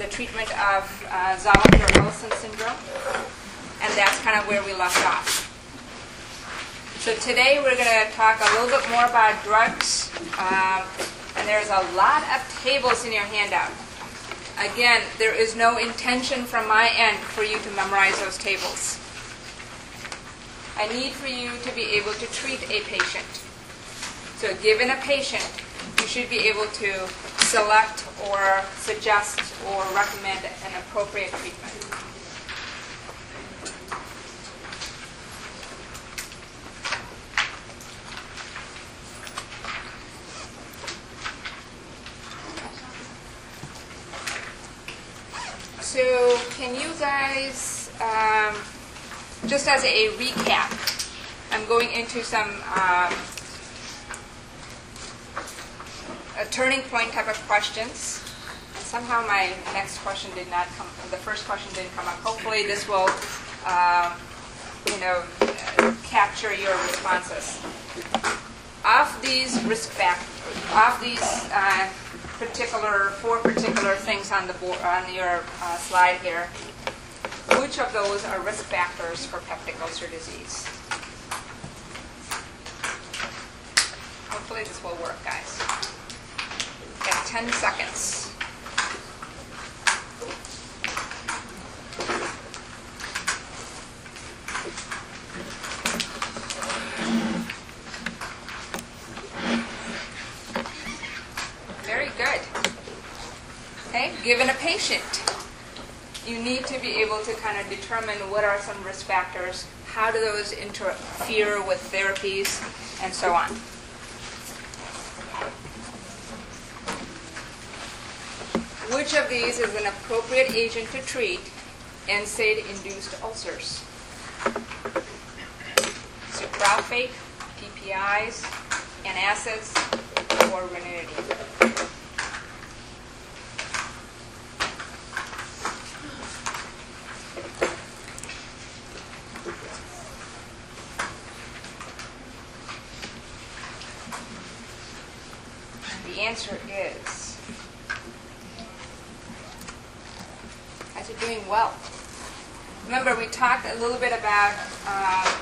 the treatment of uh, Zollinger-Ellison syndrome, and that's kind of where we left off. So today we're going to talk a little bit more about drugs, um, and there's a lot of tables in your handout. Again, there is no intention from my end for you to memorize those tables. I need for you to be able to treat a patient. So given a patient, you should be able to select or suggest or recommend an appropriate treatment. So can you guys, um, just as a recap, I'm going into some um, a turning point type of questions. Somehow my next question did not come, the first question didn't come up. Hopefully this will, um, you know, uh, capture your responses. Of these risk factors, of these uh, particular, four particular things on the board, on your uh, slide here, which of those are risk factors for peptic ulcer disease? Hopefully this will work, guys. Got 10 seconds. Very good. Okay, given a patient, you need to be able to kind of determine what are some risk factors, how do those interfere with therapies, and so on. Which of these is an appropriate agent to treat NSAID-induced ulcers? Sucralfate, PPIs, antacids, or ranitidine? And the answer is Guys are doing well. Remember, we talked a little bit about uh,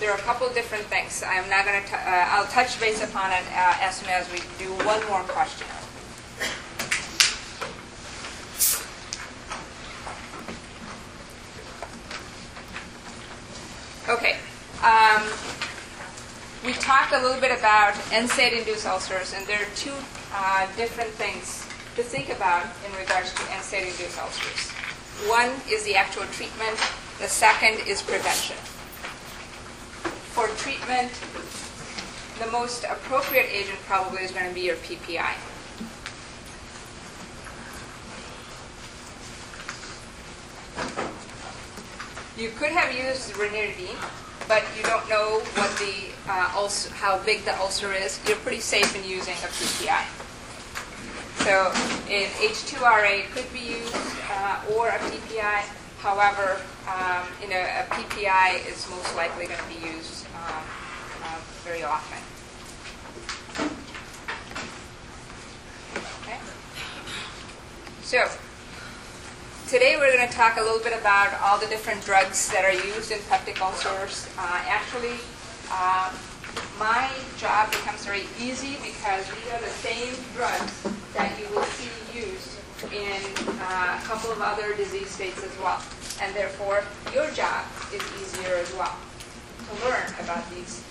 there are a couple different things. I'm not going to. Uh, I'll touch base upon it uh, as soon as we do one more question. Okay. Um, we talked a little bit about NSAID-induced ulcers, and there are two uh, different things to think about in regards to NSAID-induced ulcers. One is the actual treatment. The second is prevention. For treatment, the most appropriate agent probably is going to be your PPI. You could have used ranitidine, but you don't know what the uh, ulcer, how big the ulcer is. You're pretty safe in using a PPI. So in H2RA it could be used uh, or a PPI. However, um, you know, a PPI is most likely going to be used um, uh, very often. Okay. So today we're going to talk a little bit about all the different drugs that are used in peptic ulcers. Uh, actually, um, my job becomes very easy because these are the same drugs that you will see used in uh, a couple of other disease states as well. And therefore, your job is easier as well to learn about these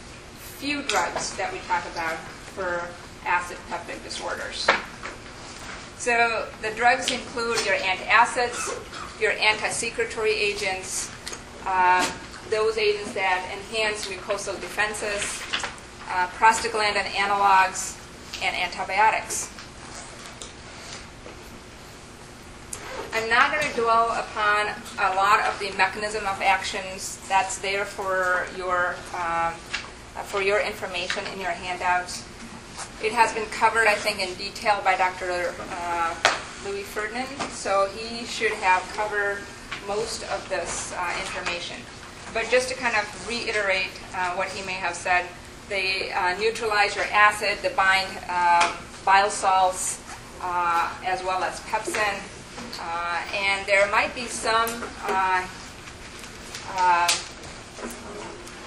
few drugs that we talk about for acid peptic disorders. So the drugs include your antacids, your anti-secretory agents, uh, those agents that enhance mucosal defenses, uh, prostaglandin analogs, and antibiotics. I'm not going to dwell upon a lot of the mechanism of actions that's there for your um, for your information in your handouts. It has been covered, I think, in detail by Dr. Uh, Louis Ferdinand, so he should have covered most of this uh, information. But just to kind of reiterate uh, what he may have said, they uh, neutralize your acid, they bind um, bile salts, uh, as well as pepsin, uh, and there might be some uh, uh,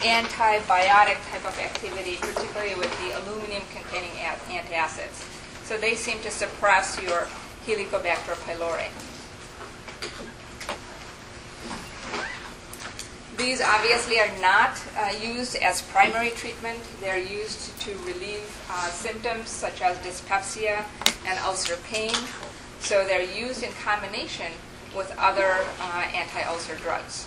antibiotic type of activity, particularly with the aluminum-containing antacids. So they seem to suppress your Helicobacter pylori. These obviously are not uh, used as primary treatment. They're used to relieve uh, symptoms such as dyspepsia and ulcer pain. So they're used in combination with other uh, anti-ulcer drugs.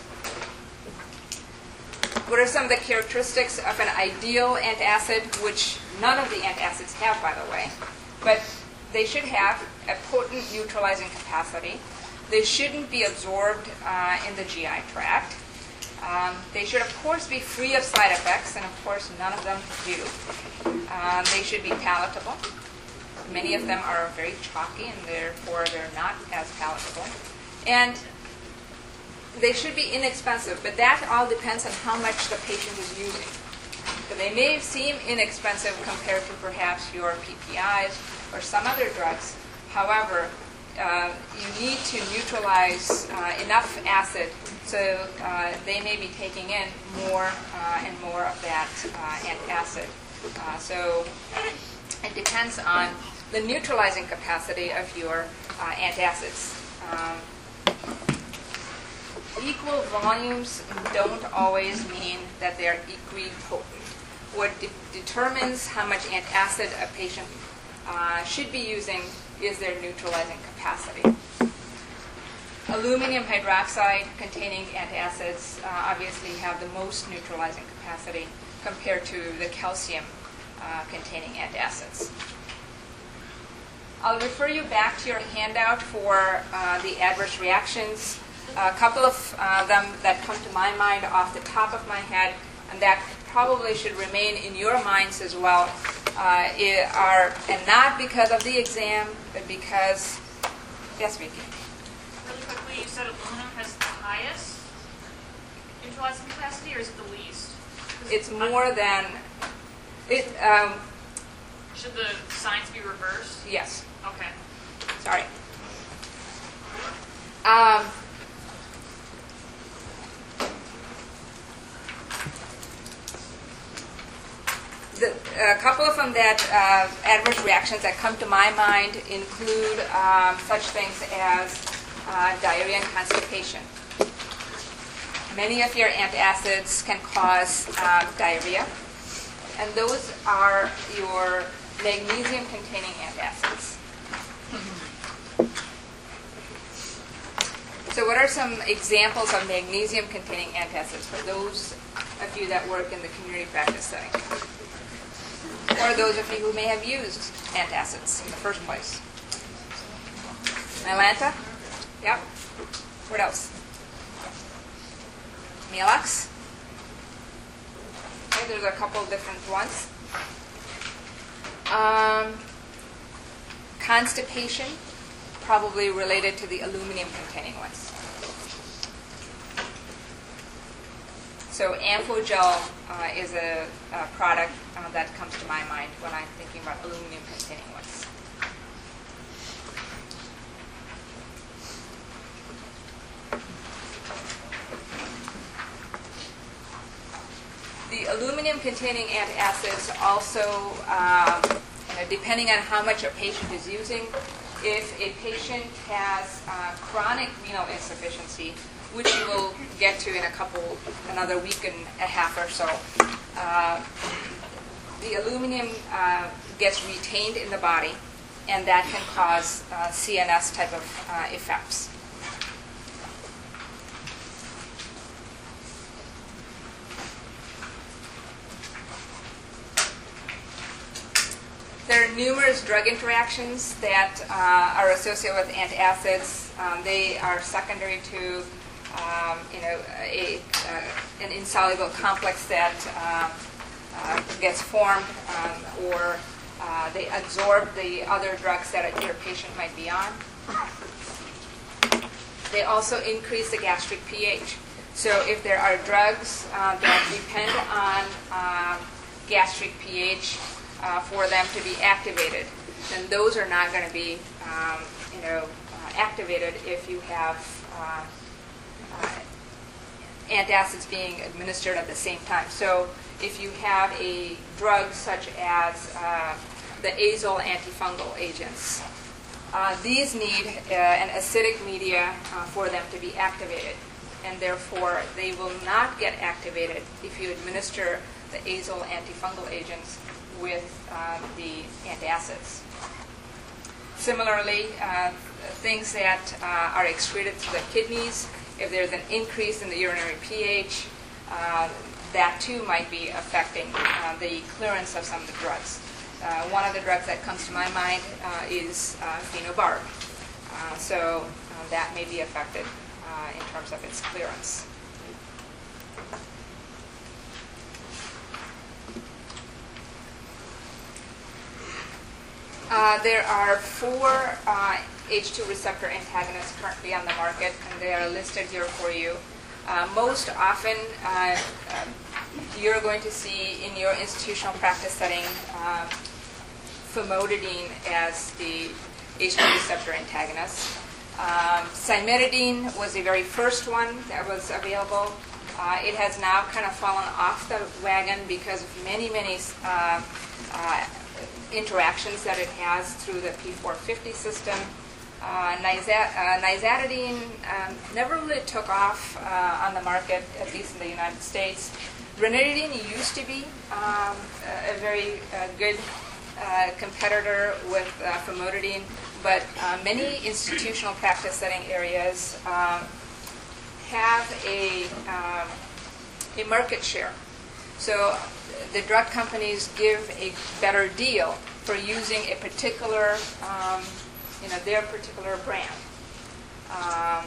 What are some of the characteristics of an ideal antacid, which none of the antacids have, by the way? But they should have a potent neutralizing capacity. They shouldn't be absorbed uh, in the GI tract. Um, they should, of course, be free of side effects, and of course, none of them do. Um, they should be palatable. Many of them are very chalky, and therefore they're not as palatable. And they should be inexpensive, but that all depends on how much the patient is using. So they may seem inexpensive compared to perhaps your PPIs or some other drugs. However, uh, you need to neutralize uh, enough acid so uh, they may be taking in more uh, and more of that uh, acid. Uh, so it depends on the neutralizing capacity of your antacids. Um, equal volumes don't always mean that they're equally potent. What de- determines how much antacid a patient uh, should be using is their neutralizing capacity. Aluminum hydroxide containing antacids uh, obviously have the most neutralizing capacity compared to the calcium uh, containing antacids. I'll refer you back to your handout for uh, the adverse reactions a couple of uh, them that come to my mind off the top of my head, and that probably should remain in your minds as well, uh, are, and not because of the exam, but because, yes, Vicky? Really quickly, you said aluminum has the highest neutralizing capacity, or is it the least? It's more than, it, um, Should the signs be reversed? yes, Okay. sorry. Um, the, a couple of them that uh, adverse reactions that come to my mind include um, such things as uh, diarrhea and constipation. Many of your antacids can cause uh, diarrhea, and those are your magnesium-containing antacids. So, what are some examples of magnesium-containing antacids for those of you that work in the community practice setting? or those of you who may have used antacids in the first place. Mylanta? Yep. What else? Maalox? Okay, there's a couple different ones. Um, constipation, probably related to the aluminum containing ones. So Amphojel uh, is a, a product uh, that comes to my mind when I'm thinking about aluminum containing ones. The aluminum containing antacids also, um, you know, depending on how much a patient is using, if a patient has uh, chronic renal insufficiency, which we will get to in a couple, another week and a half or so. Uh, the aluminum uh, gets retained in the body, and that can cause uh, CNS type of uh, effects. There are numerous drug interactions that uh, are associated with antacids. Um, they are secondary to um, you know, a, uh, an insoluble complex that um, uh, gets formed um, or uh, they absorb the other drugs that your patient might be on. They also increase the gastric pH. So if there are drugs uh, that depend on um, gastric pH uh, for them to be activated, then those are not going to be, um, you know, uh, activated if you have uh, uh, antacids being administered at the same time. So if you have a drug such as uh, the azole antifungal agents, these need an acidic media for them to be activated, and therefore they will not get activated if you administer the azole antifungal agents with uh, the antacids. Similarly, uh, things that uh, are excreted through the kidneys, if there's an increase in the urinary pH, uh, that too might be affecting uh, the clearance of some of the drugs. Uh, one of the drugs that comes to my mind is phenobarb. So that may be affected in terms of its clearance. Uh, there are four uh, H2 receptor antagonists currently on the market, and they are listed here for you. Uh, most often, uh, um, you're going to see in your institutional practice setting uh, famotidine as the H2 receptor antagonist. Um, cimetidine was the very first one that was available. Uh, it has now kind of fallen off the wagon because of many, many uh, uh, interactions that it has through the P450 system. Uh, niza- uh, nizatidine um, never really took off uh, on the market, at least in the United States. Ranitidine used to be um, a very uh, good uh, competitor with uh, famotidine, but many institutional practice setting areas um, have a, um, a market share. So the drug companies give a better deal for using a particular, um, you know, their particular brand. Um,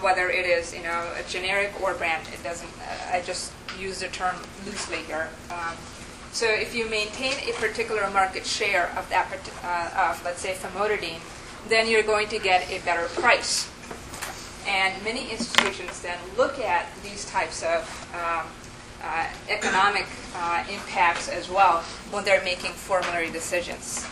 whether it is, you know, a generic or brand, it doesn't, I just use the term loosely here. Um, so if you maintain a particular market share of that, uh, of let's say famotidine, then you're going to get a better price. And many institutions then look at these types of um, uh, economic uh, impacts as well when they're making formulary decisions.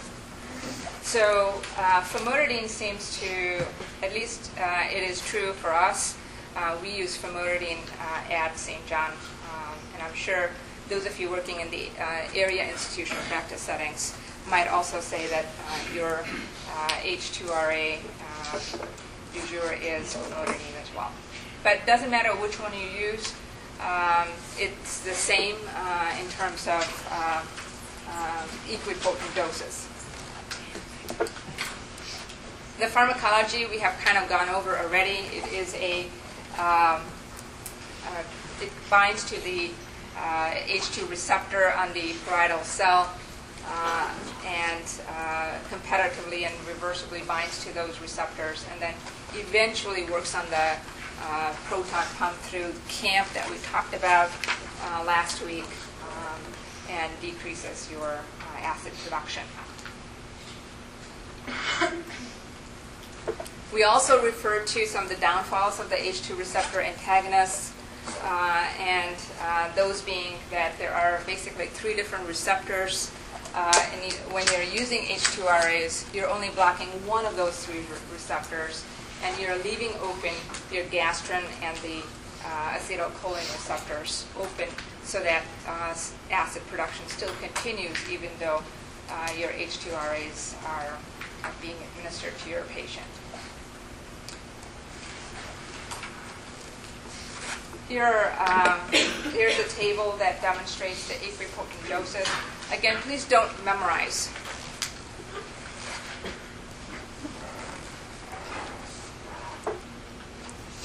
So uh, famotidine seems to, at least uh, it is true for us. Uh, we use famotidine uh, at St. John, um, and I'm sure those of you working in the area institutional practice settings might also say that your uh, H2RA uh, du jour is famotidine as well. But it doesn't matter which one you use. Um, it's the same uh, in terms of uh, um, equipotent doses. The pharmacology we have kind of gone over already. It is a, um, uh, it binds to the uh, H2 receptor on the parietal cell uh, and uh, competitively and reversibly binds to those receptors and then eventually works on the uh, proton pump through CAMP that we talked about uh, last week um, and decreases your uh, acid production. We also referred to some of the downfalls of the H2 receptor antagonists, uh, and uh, those being that there are basically three different receptors. Uh, and you, when you're using H2RAs, you're only blocking one of those three re- receptors, and you're leaving open your gastrin and the uh, acetylcholine receptors open so that uh, acid production still continues even though uh, your H2RAs are, are being administered to your patient. Here, um, here's a table that demonstrates the equipotent doses. Again, please don't memorize.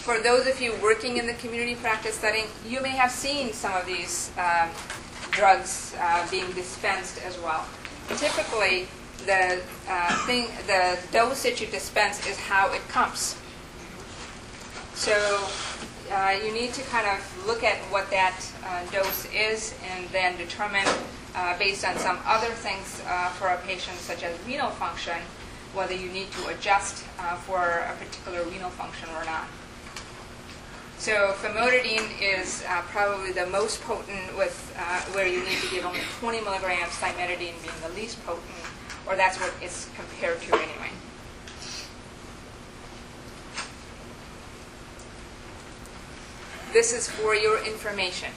For those of you working in the community practice setting, you may have seen some of these um, drugs uh, being dispensed as well. Typically, the uh, thing, the dose that you dispense is how it comes. So uh, you need to kind of look at what that uh, dose is and then determine, uh, based on some other things uh, for a patient, such as renal function, whether you need to adjust uh, for a particular renal function or not. So famotidine is uh, probably the most potent with uh, where you need to give only 20 milligrams, cimetidine being the least potent, or that's what it's compared to anyway. This is for your information.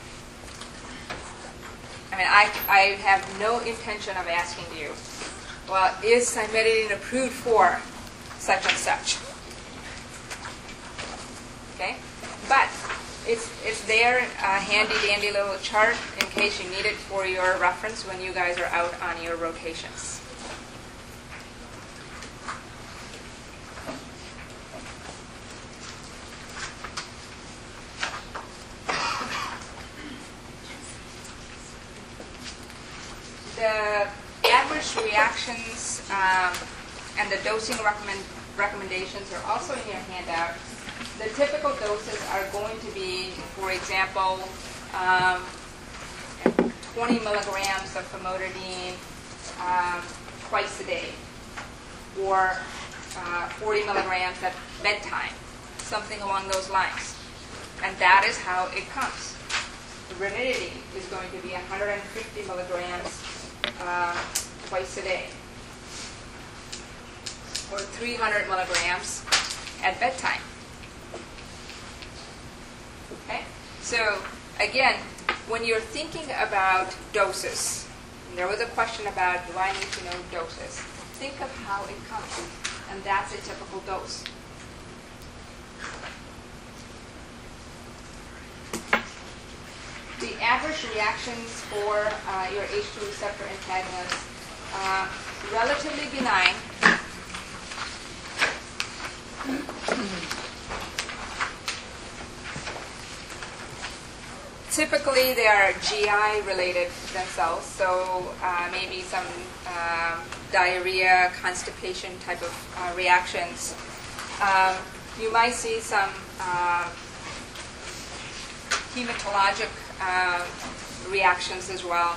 I mean, I, I have no intention of asking you, well, is cimetidine approved for such and such? Okay? But it's, it's there, a handy dandy little chart in case you need it for your reference when you guys are out on your rotations. The adverse reactions um, and the dosing recommend, recommendations are also in your handout. The typical doses are going to be, for example, um, 20 milligrams of famotidine um, twice a day, or uh, 40 milligrams at bedtime, something along those lines. And that is how it comes. The ranitidine is going to be 150 milligrams uh, twice a day, or 300 milligrams at bedtime. Okay? So, again, when you're thinking about doses, there was a question about do I need to know doses? Think of how it comes, and that's a typical dose. The average reactions for uh, your H2 receptor antagonists, uh, relatively benign. Typically, they are GI related themselves, so uh, maybe some um, diarrhea, constipation type of uh, reactions. Um, you might see some uh, hematologic uh, reactions as well.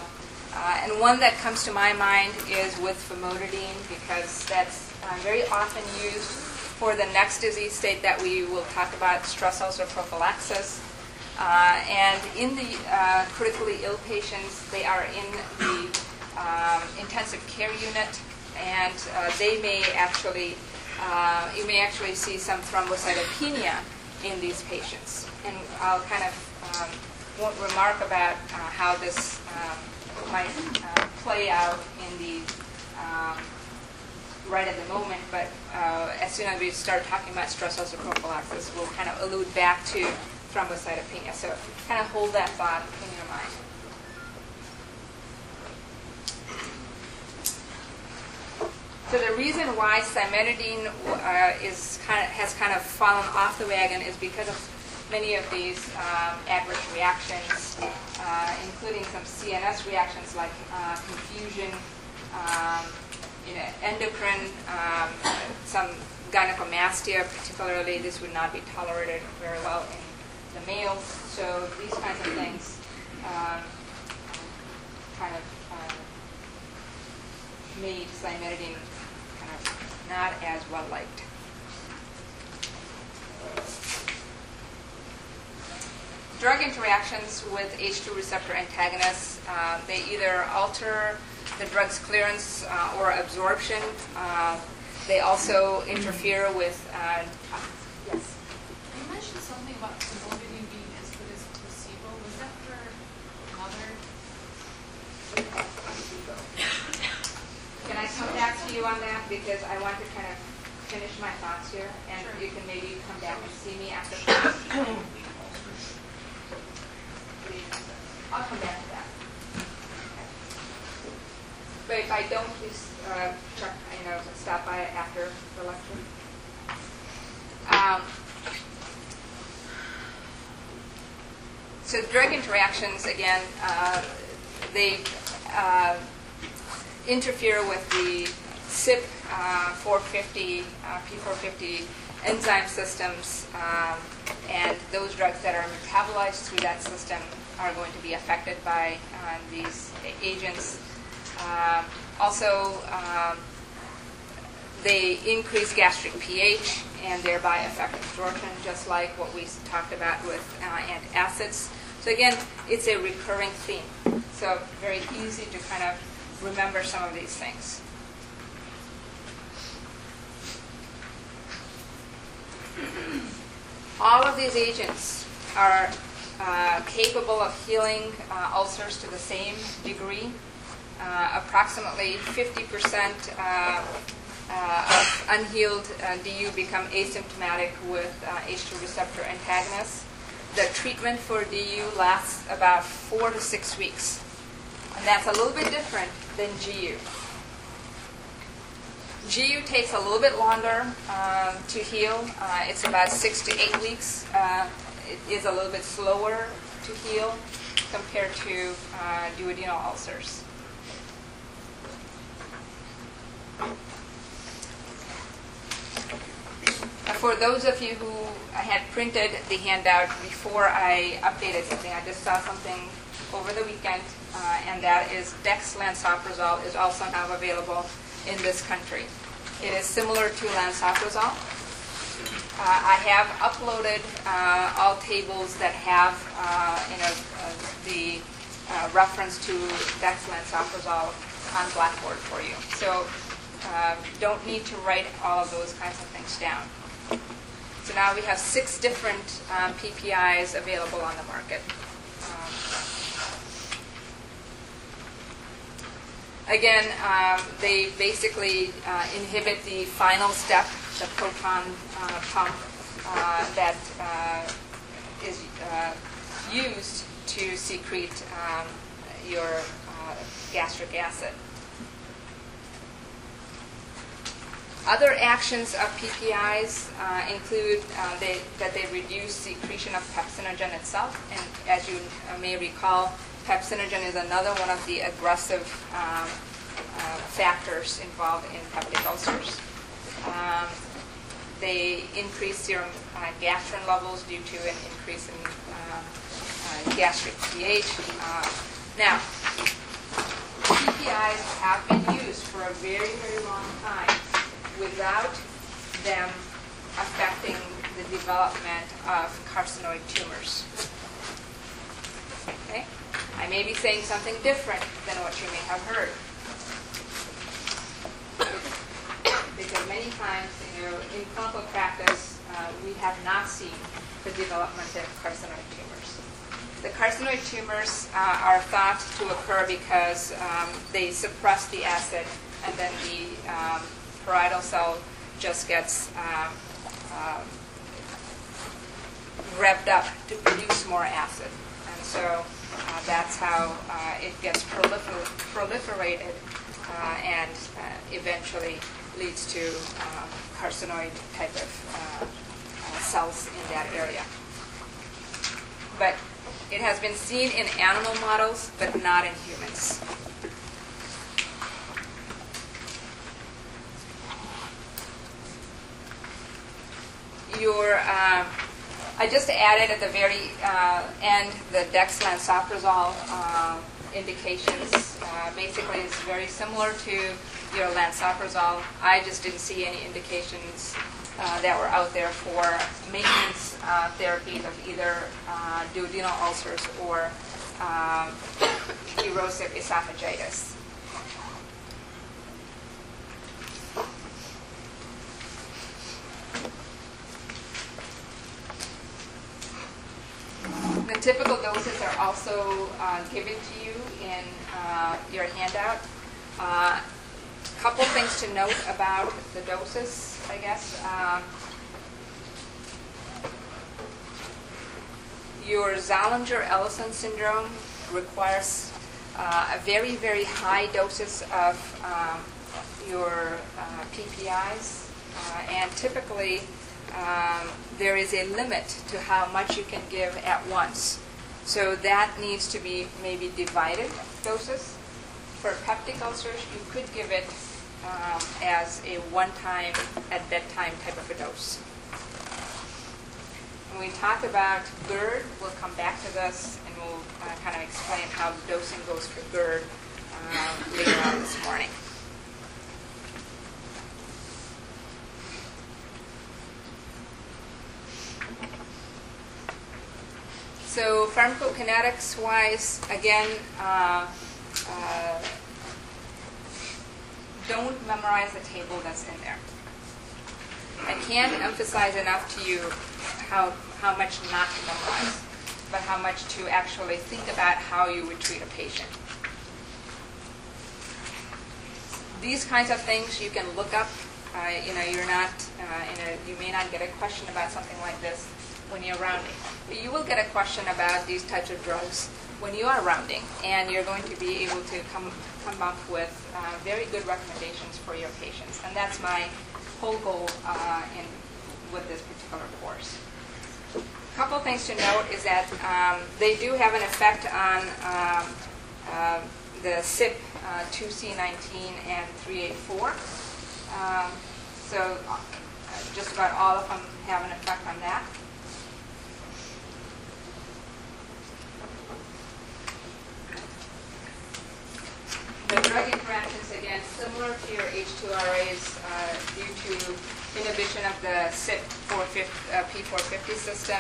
Uh, and one that comes to my mind is with famotidine because that's uh, very often used for the next disease state that we will talk about, stress ulcer prophylaxis. Uh, and in the uh, critically ill patients, they are in the um, intensive care unit, and uh, they may actually, uh, you may actually see some thrombocytopenia in these patients. And I'll kind of um, won't remark about uh, how this um, might uh, play out in the um, right at the moment, but as soon as we start talking about stress ulcer prophylaxis, we'll kind of allude back to thrombocytopenia. So kind of hold that thought in your mind. So the reason why cimetidine uh, is kind of, has kind of fallen off the wagon is because of many of these um, adverse reactions, uh, including some CNS reactions like uh, confusion, um, you know, endocrine, um, some gynecomastia, particularly. This would not be tolerated very well in the males. So these kinds of things um, kind of uh, made cimetidine kind of not as well liked. Drug interactions with H2 receptor antagonists, uh, they either alter the drug's clearance uh, or absorption. Uh, they also interfere with, uh, yes. You mentioned something about famotidine being as good as placebo. Was that for another? Can I come back to you on that? Because I want to kind of finish my thoughts here, and Sure. you can maybe come back and see me after class. I'll come back to that. But if I don't, please, uh, Chuck, you know, stop by after the lecture. Um, So drug interactions, again, uh, they uh, interfere with the CYP uh, 450, uh, P450 enzyme systems, um, and those drugs that are metabolized through that system are going to be affected by uh, these agents. Um, also, um, they increase gastric pH and thereby affect absorption, just like what we talked about with uh, antacids. So again, it's a recurring theme. So very easy to kind of remember some of these things. All of these agents are uh, capable of healing uh, ulcers to the same degree. Uh, approximately 50% uh, uh, of unhealed uh, DU become asymptomatic with uh, H2 receptor antagonists. The treatment for DU lasts about four to six weeks, and that's a little bit different than GU. GU takes a little bit longer um, to heal. Uh, it's about six to eight weeks. Uh, it is a little bit slower to heal compared to uh, duodenal ulcers. Uh, For those of you who had printed the handout before I updated something, I just saw something over the weekend, uh, and that is dexlansoprazole is also now available in this country. It is similar to lansoprazole. Uh, I have uploaded uh, all tables that have, uh, uh, the uh, reference to dexlansoprazole on Blackboard for you. So don't need to write all of those kinds of things down. So now we have six different um, PPIs available on the market. Um, Again, um, they basically uh, inhibit the final step, the proton uh, pump uh, that uh, is uh, used to secrete um, your uh, gastric acid. Other actions of PPIs uh, include uh, they, that they reduce secretion of pepsinogen itself, and as you may recall, pepsinogen is another one of the aggressive um, uh, factors involved in peptic ulcers. Um, they increase serum uh, gastrin levels due to an increase in uh, uh, gastric pH. Uh, now, PPIs have been used for a very, very long time without them affecting the development of carcinoid tumors. Okay? I may be saying something different than what you may have heard. Because many times, you know, in clinical practice, uh, we have not seen the development of carcinoid tumors. The carcinoid tumors uh, are thought to occur because um, they suppress the acid and then the um, parietal cell just gets um, um, revved up to produce more acid. And so uh, that's how uh, it gets prolifer- proliferated uh, and uh, eventually leads to uh, carcinoid type of cells in that area. But it has been seen in animal models, but not in humans. Your, I just added at the very uh, end the dexlansoprazole uh, indications. Uh, basically, it's very similar to your lansoprazole. I just didn't see any indications uh, that were out there for maintenance uh, therapies of either uh, duodenal ulcers or um, erosive esophagitis. The typical doses are also uh, given to you in uh, your handout. Uh, Couple things to note about the doses, I guess. Um, Your Zollinger-Ellison syndrome requires uh, a very, very high doses of um, your uh, PPIs, uh, and typically um, there is a limit to how much you can give at once. So that needs to be maybe divided doses. For peptic ulcers, you could give it um, as a one-time at bedtime type of a dose. When we talk about GERD, we'll come back to this and we'll uh, kind of explain how dosing goes for GERD um, later on this morning. So pharmacokinetics wise, again, uh, uh, don't memorize the table that's in there. I can't emphasize enough to you how, how much not to memorize, but how much to actually think about how you would treat a patient. These kinds of things you can look up. Uh, you know, you're not, uh, in a, you may not get a question about something like this when you're rounding. You will get a question about these types of drugs when you are rounding, and you're going to be able to come, come up with uh, very good recommendations for your patients. And that's my whole goal uh, in, with this particular course. A couple things to note is that um, they do have an effect on um, uh, the CYP uh, 2C19 and 3A4. Um, so uh, just about all of them have an effect on that. The drug interactions, again, similar to your H2RAs uh, due to inhibition of the CYP 450, uh, P450 system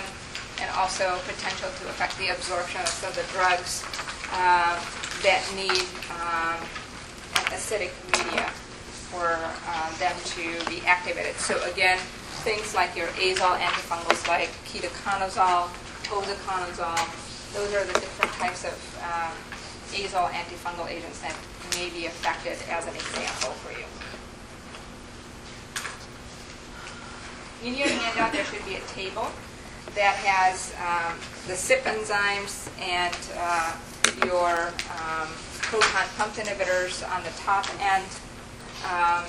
and also potential to affect the absorption of some of the drugs uh, that need um, acidic media for uh, them to be activated. So again, things like your azole antifungals like ketoconazole, posaconazole, those are the different types of um, azole antifungal agents that may be affected as an example for you. In your handout, there should be a table that has um, the CYP enzymes and uh, your um, proton pump inhibitors on the top end. Um,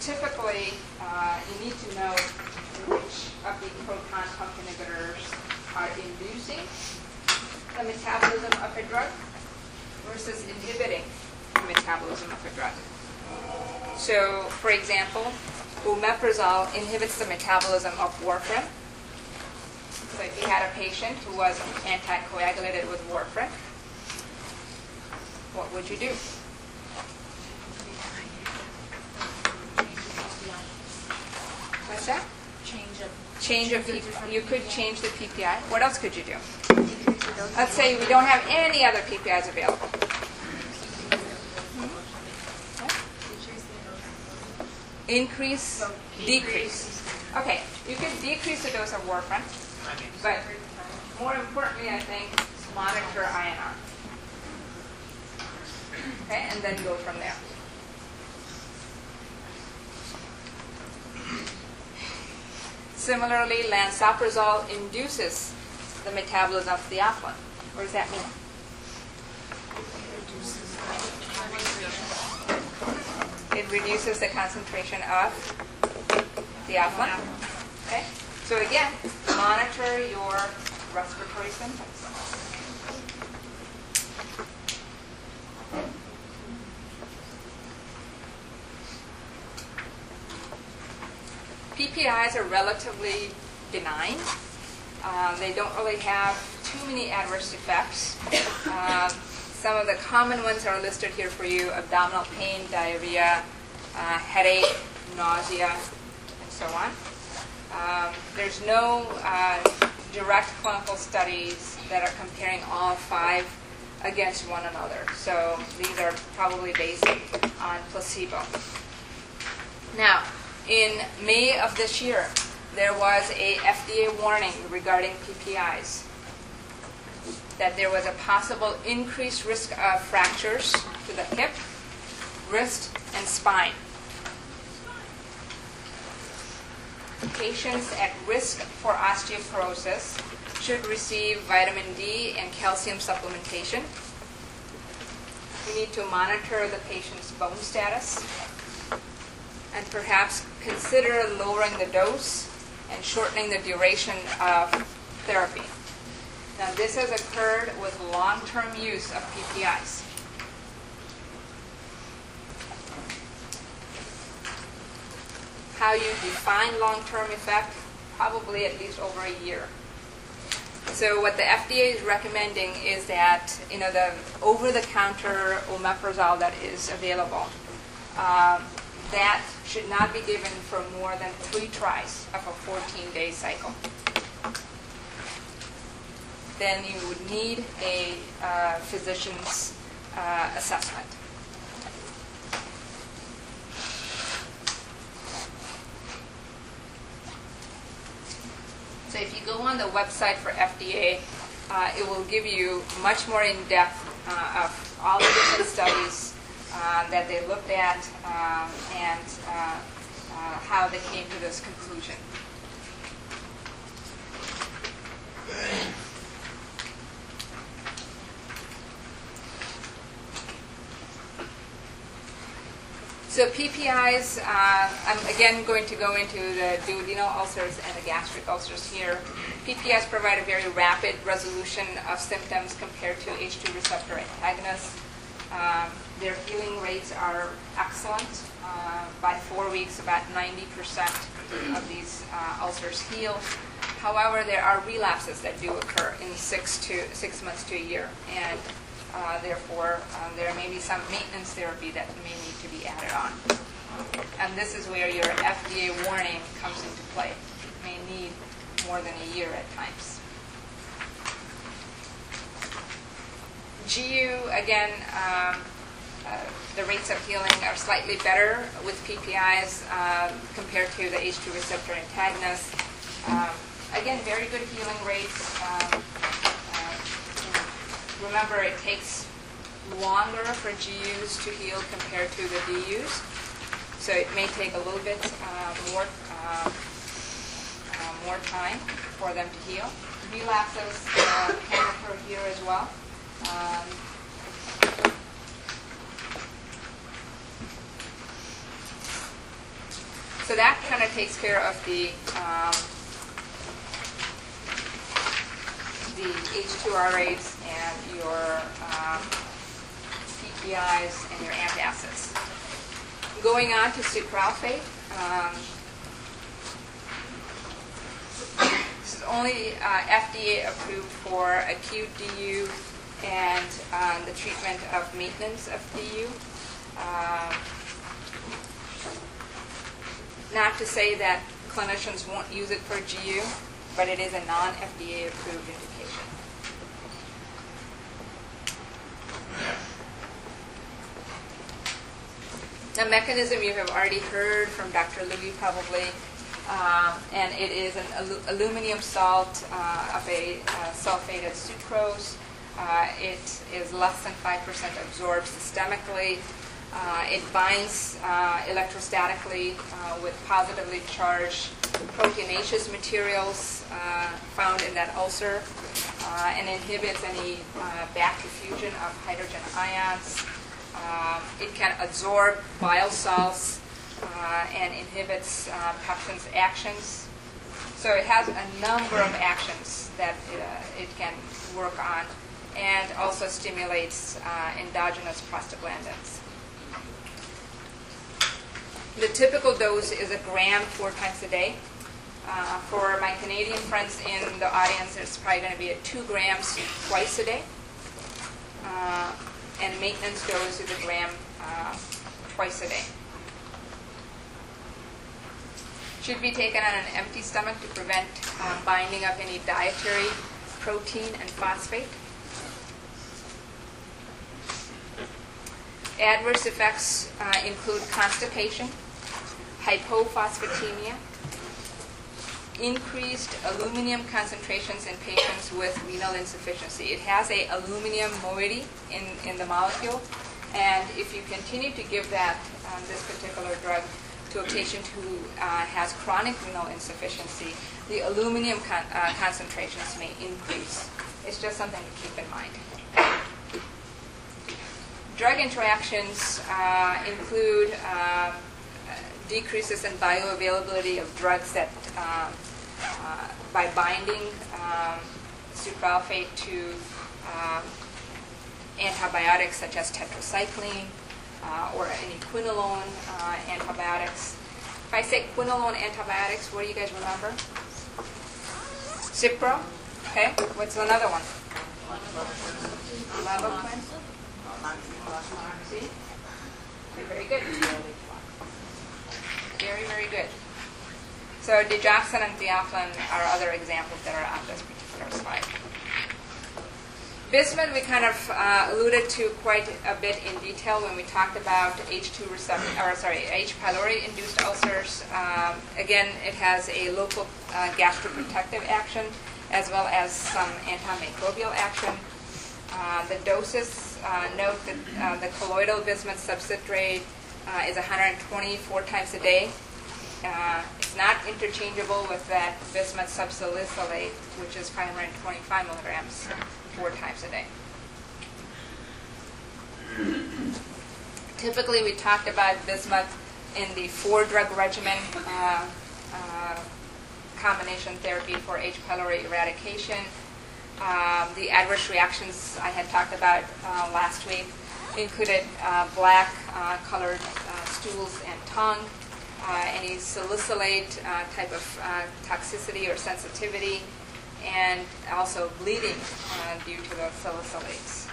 typically, uh, you need to know which of the proton pump inhibitors are inducing the metabolism of a drug versus inhibiting metabolism of a drug. So, for example, omeprazole inhibits the metabolism of warfarin. So if you had a patient who was anticoagulated with warfarin, what would you do? What's that? Change of. Change of, P- you could change the PPI. What else could you do? Let's say we don't have any other PPIs available. Increase, decrease. Okay, you can decrease the dose of warfarin, but more importantly, I think, monitor INR. Okay, and then go from there. Similarly, lansoprazole induces the metabolism of theophylline. What does that mean? It reduces the concentration of theophylline. Okay? So again, monitor your respiratory symptoms. PPIs are relatively benign. Uh, they don't really have too many adverse effects. Um, some of the common ones are listed here for you abdominal pain, diarrhea, uh, headache, nausea, and so on. Um, there's no uh, direct clinical studies that are comparing all five against one another. So these are probably based on placebo. Now, in May of this year, there was a FDA warning regarding PPIs that there was a possible increased risk of fractures to the hip, wrist, and spine. Patients at risk for osteoporosis should receive vitamin D and calcium supplementation. We need to monitor the patient's bone status and perhaps consider lowering the dose and shortening the duration of therapy. Now, this has occurred with long-term use of PPIs. How you define long-term effect? Probably at least over a year. So what the FDA is recommending is that you know the over-the-counter omeprazole that is available, um, that should not be given for more than three tries of a 14-day cycle. Then you would need a uh, physician's uh, assessment. So if you go on the website for FDA, uh, it will give you much more in-depth uh, of all the different studies uh, that they looked at um, and uh, uh, how they came to this conclusion. So PPIs, uh, I'm again going to go into the duodenal ulcers and the gastric ulcers here. PPIs provide a very rapid resolution of symptoms compared to H2 receptor antagonists. Um, their healing rates are excellent. Uh, by four weeks, about 90% of these uh, ulcers heal. However, there are relapses that do occur in six to six months to a year, and uh, therefore um, there may be some maintenance therapy that may need to be added on. And this is where your FDA warning comes into play. It may need more than a year at times. GU, again, um, uh, the rates of healing are slightly better with PPIs um, compared to the H2 receptor antagonists. Um, again, very good healing rates. Um, uh, remember, it takes longer for GUs to heal compared to the DUs, so it may take a little bit uh, more uh, uh, more time for them to heal. Relapses uh, can occur here as well. Um, So that kind of takes care of the um, the H2RAs and your um, PPIs and your antacids. Going on to sucralfate. Um, this is only uh, FDA approved for acute DU and um, the treatment of maintenance of DU. Um, not to say that clinicians won't use it for GU, but it is a non-FDA approved indication. The mechanism you have already heard from Dr. Louie probably, um, and it is an alu- aluminum salt uh, of a uh, sulfated sucrose. Uh, it is less than 5% absorbed systemically. Uh, it binds uh, electrostatically uh, with positively charged proteinaceous materials uh, found in that ulcer uh, and inhibits any uh, back diffusion of hydrogen ions. Uh, it can absorb bile salts uh, and inhibits uh, actions. So it has a number of actions that it, uh, it can work on and also stimulates uh, endogenous prostaglandins. The typical dose is a gram four times a day. Uh, for my Canadian friends in the audience, it's probably going to be at two grams twice a day. Uh, and maintenance dose is the gram uh, twice a day. Should be taken on an empty stomach to prevent uh, binding up any dietary protein and phosphate. Adverse effects uh, include constipation, hypophosphatemia, increased aluminum concentrations in patients with renal insufficiency. It has a aluminum moiety in, in the molecule, and if you continue to give that, um, this particular drug, to a patient who uh, has chronic renal insufficiency, the aluminum con- uh, concentrations may increase. It's just something to keep in mind. Drug interactions uh, include um, decreases in bioavailability of drugs that, um, uh, by binding um, sucralfate to um, antibiotics such as tetracycline uh, or any quinolone uh, antibiotics. If I say quinolone antibiotics, what do you guys remember? Cipro. Okay. What's another one? Levaquin. See? Very good. Very, very good. So digoxin and theophylline are other examples that are on this particular slide. Bismuth, we kind of uh, alluded to quite a bit in detail when we talked about H2 receptor, or sorry, H. pylori induced ulcers. Um, again, it has a local uh, gastroprotective action as well as some antimicrobial action. Uh, the doses, uh, note that uh, the colloidal bismuth subcitrate uh, is 124 times a day. Uh, it's not interchangeable with that bismuth subsalicylate, which is 525 milligrams four times a day. Typically, we talked about bismuth in the four-drug regimen, uh, uh, combination therapy for H. pylori eradication. Um, the adverse reactions I had talked about uh, last week included uh, black uh, colored uh, stools and tongue, any salicylate uh, type of uh, toxicity or sensitivity, and also bleeding uh, due to the salicylates.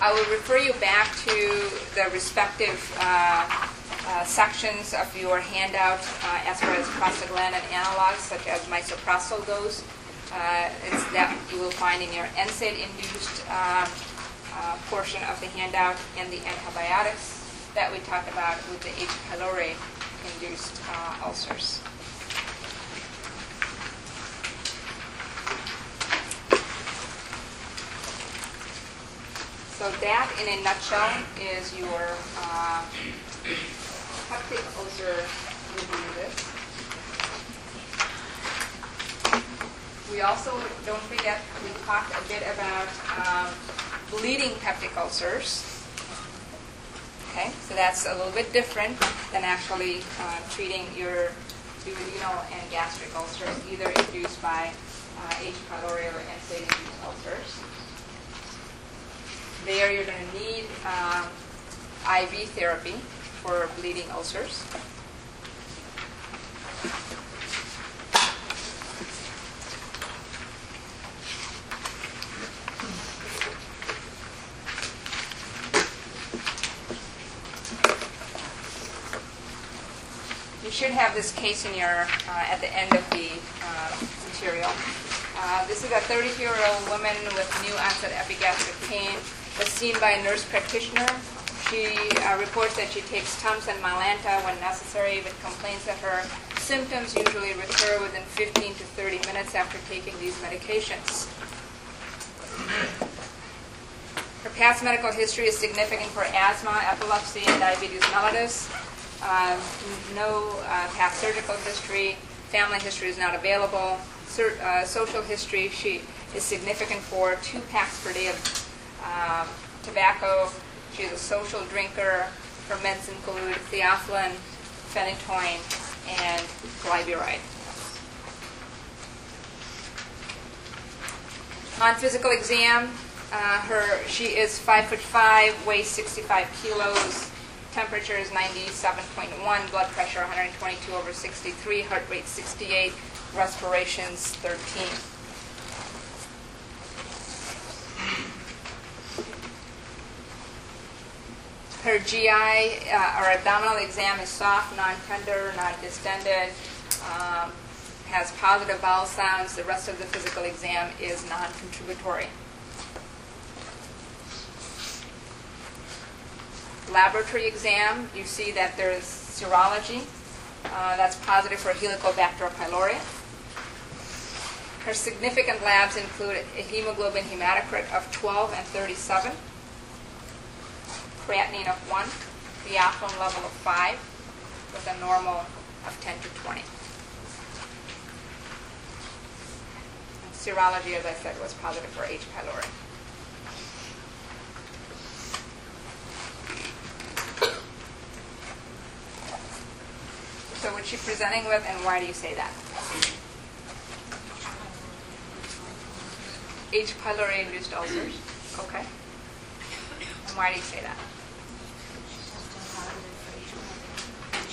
I will refer you back to the respective uh, uh, sections of your handout uh, as far as prostaglandin analogs, such as misoprostol goes. Uh, it's that you will find in your NSAID-induced um, uh, portion of the handout and the antibiotics that we talked about with the H. pylori-induced uh, ulcers. So that, in a nutshell, is your uh, peptic ulcer review list. We also, don't forget, we talked a bit about um, bleeding peptic ulcers. Okay, so that's a little bit different than actually uh, treating your duodenal and gastric ulcers, either induced by uh, H. pylori or NSAID-induced ulcers. There, you're going to need um, IV therapy for bleeding ulcers. Should have this case in your, uh, at the end of the uh, material. Uh, This is a 32-year-old woman with new onset epigastric pain, was seen by a nurse practitioner. She uh, reports that she takes Tums and Mylanta when necessary, but complains that her symptoms usually recur within 15 to 30 minutes after taking these medications. Her past medical history is significant for asthma, epilepsy, and diabetes mellitus. Um, No uh, past surgical history, family history is not available. Cer- uh, Social history, she is significant for two packs per day of um, tobacco. She is a social drinker. Her meds include theophylline, phenytoin, and glyburide. On physical exam, uh, her she is five foot five, weighs 65 kilos, temperature is 97.1, blood pressure 122 over 63, heart rate 68, respirations 13. Her GI uh, or abdominal exam is soft, non-tender, not distended, um, has positive bowel sounds. The rest of the physical exam is non-contributory. Laboratory exam, you see that there's serology. Uh, that's positive for Helicobacter pylori. Her significant labs include a hemoglobin hematocrit of 12 and 37 creatinine of 1, theophylline level of 5, with a normal of 10 to 20. And serology, as I said, was positive for H. pylori. So what's she presenting with, and why do you say that? H. pylori-induced ulcers. Okay. And why do you say that?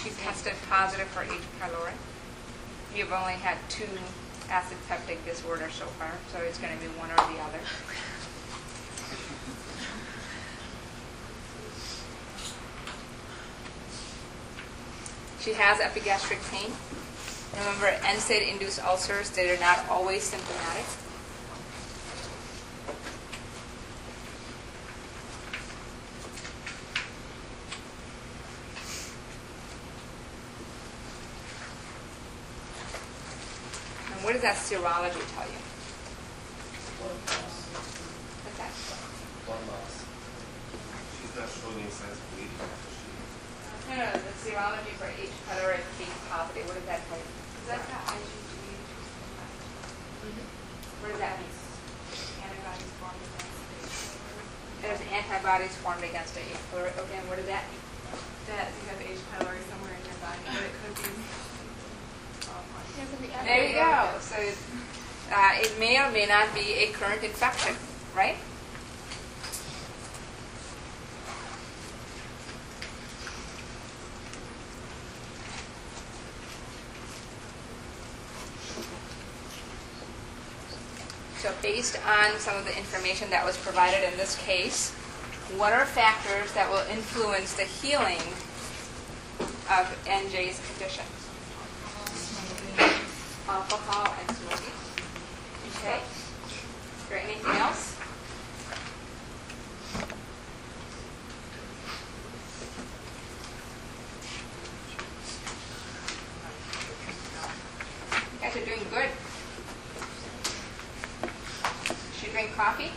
She tested positive for H. pylori. You've only had two acid peptic disorders so far, so it's going to be one or the other. She has epigastric pain. Remember, NSAID-induced ulcers, they are not always symptomatic. And what does that serology tell you? What's that? Loss. She's not showing any signs of bleeding. No, no, the serology for H. pylori positive, what does that tell you? Is that the IgG? What does that mean? Antibodies formed against the There's antibodies formed against H. pylori. Okay, and what does that mean? That you have H. pylori somewhere in your body, but it could be. There you go. So uh, it may or may not be a current infection, right? So based on some of the information that was provided in this case, what are factors that will influence the healing of NJ's condition? alcohol and smoking. Okay. Is there anything else? You guys are doing good. Should you drink coffee?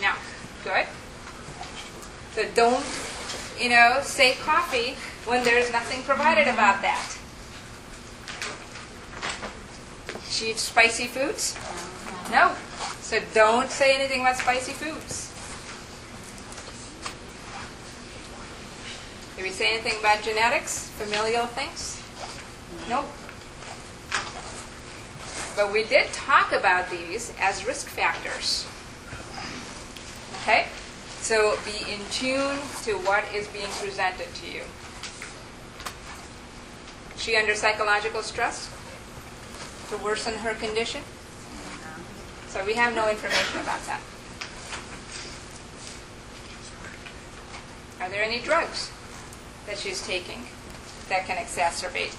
No. Good. So don't, you know, say coffee when there's nothing provided about that. She eats spicy foods? No. So don't say anything about spicy foods. Did we say anything about genetics, familial things? Nope. But we did talk about these as risk factors. Okay? So be in tune to what is being presented to you. She under psychological stress to worsen her condition? So we have no information about that. Are there any drugs that she's taking that can exacerbate?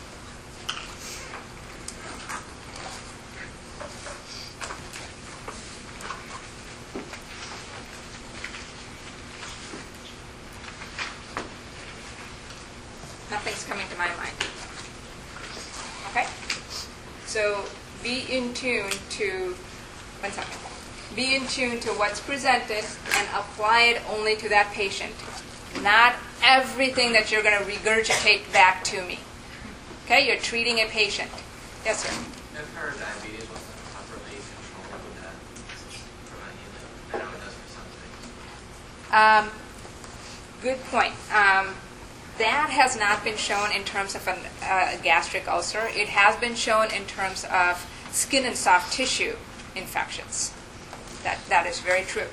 Nothing's coming to my mind. Okay? So be in tune to, one second. Be in tune to what's presented and apply it only to that patient. Not everything that you're going to regurgitate back to me. Okay? You're treating a patient. Yes, sir. If her diabetes wasn't properly controlled, would that prevent healing? I know it does for some things. Um, good point. Um, that has not been shown in terms of an, uh, a gastric ulcer. It has been shown in terms of skin and soft tissue infections. That, that is very true.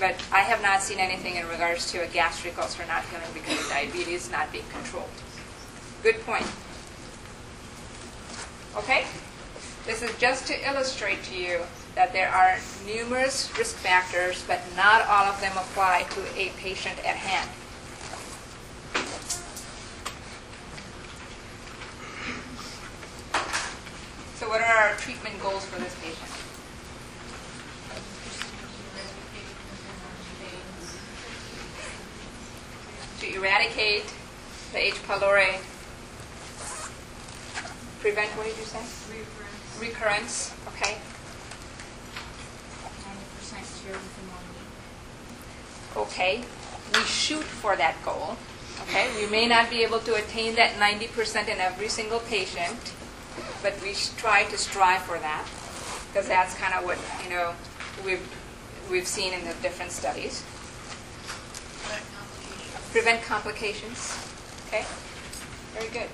But I have not seen anything in regards to a gastric ulcer not healing because of diabetes not being controlled. Good point. Okay? This is just to illustrate to you that there are numerous risk factors, but not all of them apply to a patient at hand. So what are our treatment goals for this patient? To eradicate the H. pylori, prevent, what did you say? Recurrence, okay. Cured within one week. Okay, we shoot for that goal. Okay, we may not be able to attain that 90% in every single patient, but we try to strive for that because that's kind of what you know we've we've seen in the different studies. Prevent complications. Okay, very good.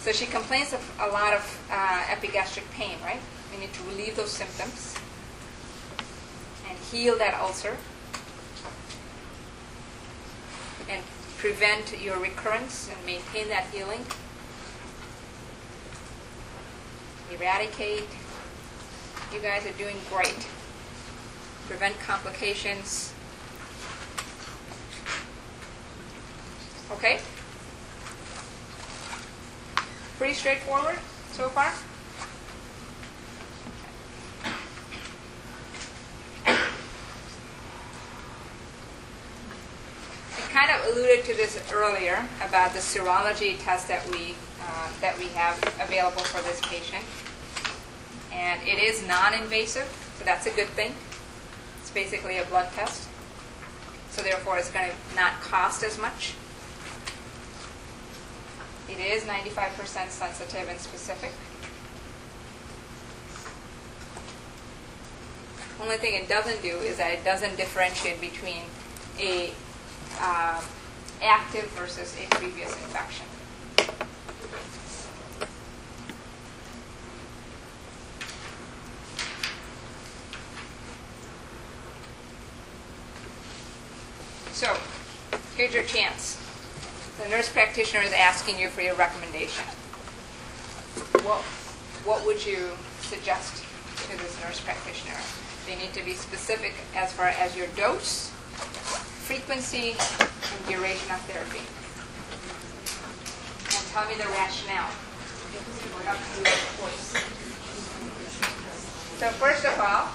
So she complains of a lot of uh, epigastric pain, right? We need to relieve those symptoms and heal that ulcer and prevent your recurrence and maintain that healing. Eradicate. You guys are doing great. Prevent complications. Okay? Pretty straightforward so far? Kind of alluded to this earlier about the serology test that we, uh, that we have available for this patient. And it is non-invasive, so that's a good thing. It's basically a blood test. So therefore, it's going to not cost as much. It is 95% sensitive and specific. Only thing it doesn't do is that it doesn't differentiate between a um, active versus a previous infection. So, here's your chance. The nurse practitioner is asking you for your recommendation. What, what would you suggest to this nurse practitioner? They need to be specific as far as your dose, frequency, and duration of therapy. And tell me the rationale. So first of all,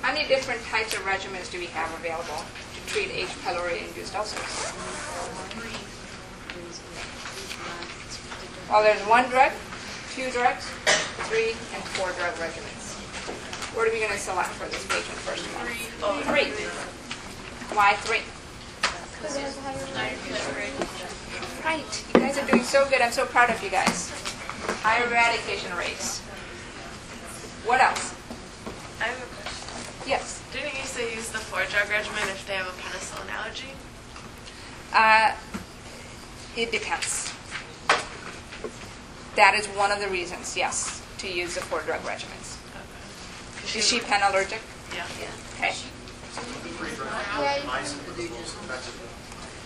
how many different types of regimens do we have available to treat H. pylori-induced ulcers? Well, there's one drug, two drugs, three, and four drug regimens. What are we going to select for this patient first of all? Three. Oh, Why three? Right. You guys are doing so good. I'm so proud of you guys. High eradication rates. What else? I have a question. Yes. Didn't you say use the four drug regimen if they have a penicillin allergy? Uh, it depends. That is one of the reasons, yes, to use the four drug regimens. Okay. Is she pen allergic? Yeah. Okay.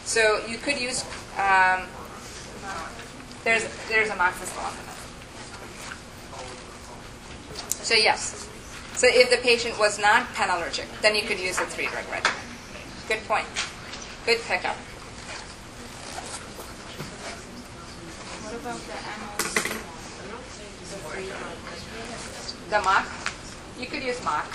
So you could use, um, there's, there's amoxicillin in it. So yes. So if the patient was not pen allergic, then you could use a three drug regimen. Good point. Good pickup. What about the MOC? The mock, you could use mock.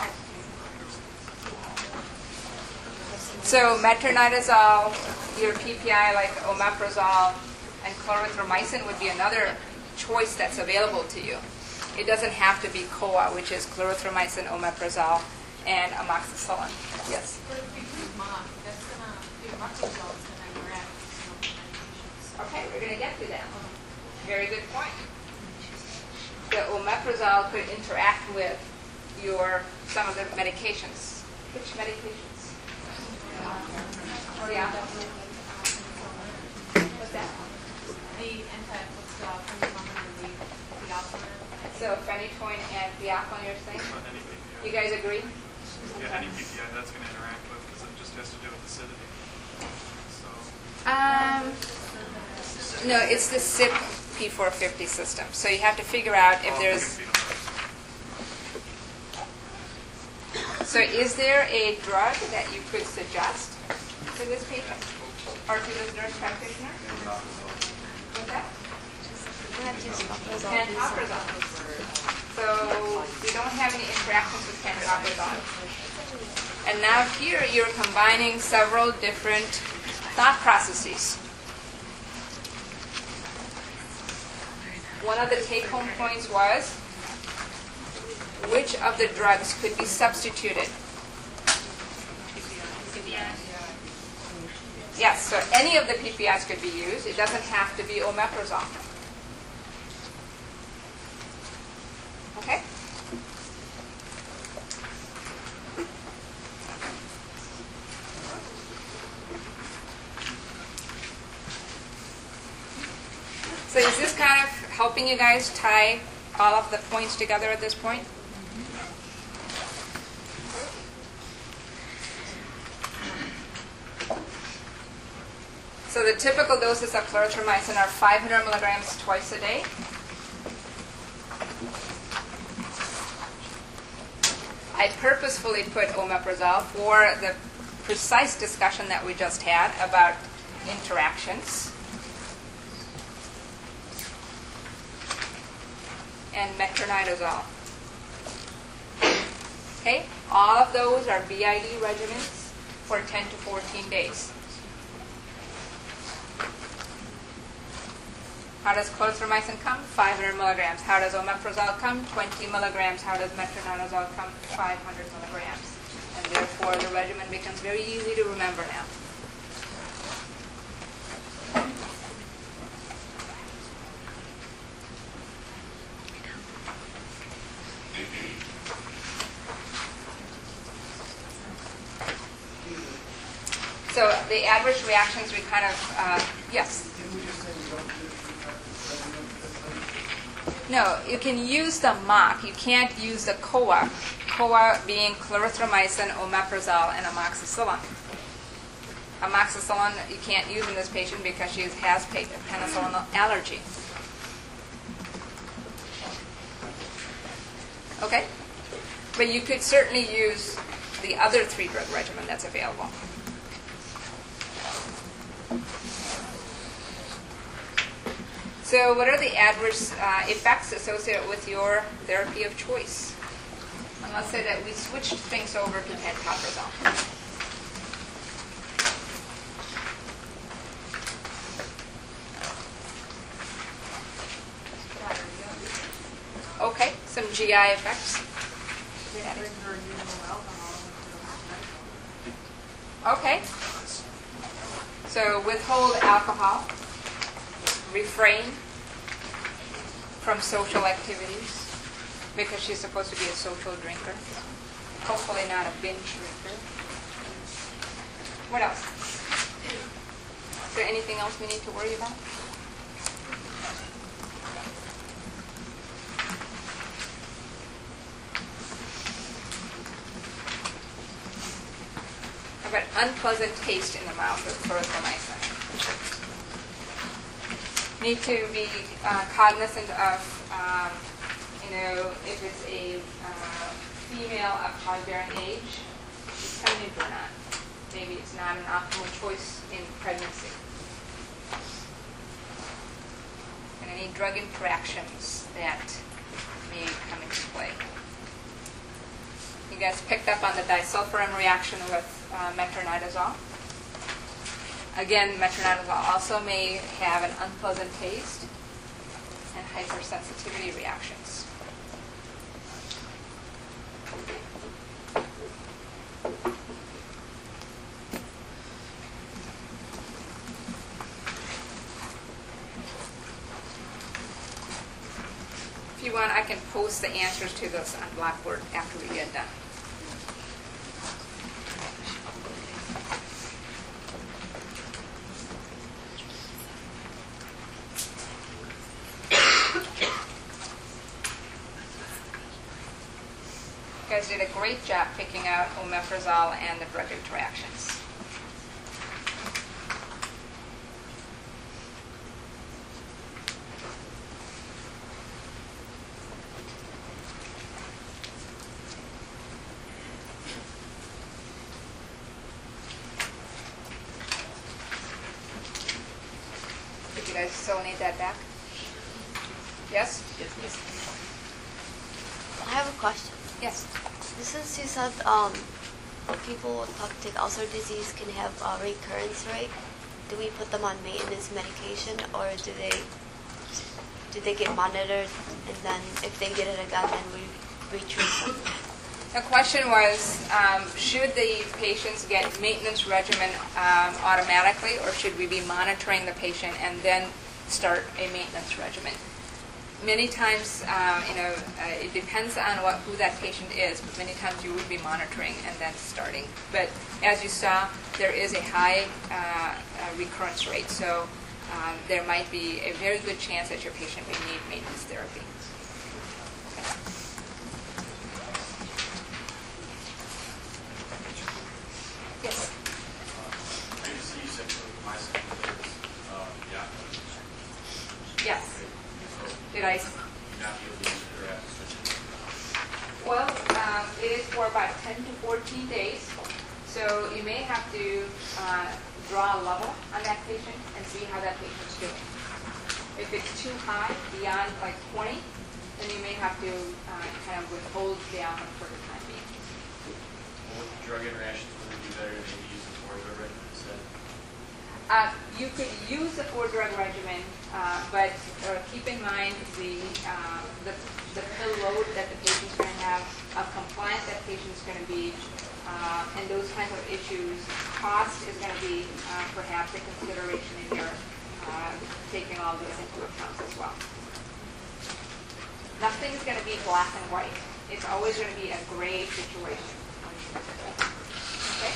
So metronidazole, your PPI like omeprazole, and clarithromycin would be another choice that's available to you. It doesn't have to be COA, which is clarithromycin, omeprazole, and amoxicillin. Yes. But if we do mock, that's gonna, the amoxicillin is gonna interact with some medications. Okay, we're going to get to that. Very good point. The omeprazole could interact with your some of the medications. Which medications? Yeah. What's that? The anti, what's the, and the, the alpha. So phenytoin and theophylline, you're saying? Well, any You guys agree? Yeah, any PPI that's going to interact with, because it just has to do with acidity. So, Um, no, it's the CYP P450 system. So you have to figure out if all there's. So is there a drug that you could suggest to this patient or to this nurse practitioner? That? So we don't have any interactions with pantoprazole. And now here you're combining several different thought processes. One of the take-home points was which of the drugs could be substituted? Yes, so any of the PPIs could be used. It doesn't have to be omeprazole. Okay? So is this kind of helping you guys tie all of the points together at this point? So the typical doses of clarithromycin are 500 milligrams twice a day. I purposefully put omeprazole for the precise discussion that we just had about interactions, and metronidazole. Okay, all of those are BID regimens for 10 to 14 days. How does clarithromycin come? 500 milligrams. How does omeprazole come? 20 milligrams. How does metronidazole come? 500 milligrams. And therefore, the regimen becomes very easy to remember now. So the adverse reactions, we kind of, uh, yes? No, you can use the MOC. You can't use the COA. COA being clarithromycin, omeprazole, and amoxicillin. Amoxicillin you can't use in this patient because she has penicillin allergy. Okay? But you could certainly use the other three drug regimen that's available. So, what are the adverse uh, effects associated with your therapy of choice? And let's say that we switched things over to pantoprazole. Okay, some GI effects. Okay. So withhold alcohol, refrain from social activities because she's supposed to be a social drinker. Hopefully not a binge drinker. What else? Is there anything else we need to worry about? How about unpleasant taste in the mouth with clarithromycin? Need to be uh, cognizant of, um, you know, if it's a uh, female of childbearing age, she's pregnant or not. Maybe it's not an optimal choice in pregnancy. And any drug interactions that may come into play. You guys picked up on the disulfiram reaction with uh, metronidazole. Again, metronidazole also may have an unpleasant taste and hypersensitivity reactions. If you want, I can post the answers to this on Blackboard after we get done. You guys did a great picking out omeprazole and the drug interactions. Did you guys still need that back? Yes? I have a question. Yes. Since you said um, people with peptic ulcer disease can have a recurrence rate, do we put them on maintenance medication or do they do they get monitored and then if they get it again then we retreat them? The question was, um, should the patients get maintenance regimen um, automatically, or should we be monitoring the patient and then start a maintenance regimen? Many times, um, you know, uh, it depends on what who that patient is, but many times you would be monitoring and then starting. But as you saw, there is a high uh, uh, recurrence rate, so um, there might be a very good chance that your patient may need maintenance therapy. Yes. Previously, you said myself was, uh, yeah, Yes. so Did I? you're not able to use it or have to switch it. Well, um, it is for about 10 to 14 days, so you may have to uh, draw a level on that patient and see how that patient's doing. If it's too high, beyond like 20, then you may have to uh, kind of withhold the alpha for the time being. With drug interactions, would it be better to maybe use a four drug regimen instead? Uh, You could use the four-drug regimen, uh, but uh, keep in mind the, uh, the the pill load that the patient's going to have, how compliant that patient's going to be, uh, and those kinds of issues. Cost is going to be uh, perhaps a consideration in your uh, taking all of this into account as well. Nothing's going to be black and white. It's always going to be a gray situation. Okay?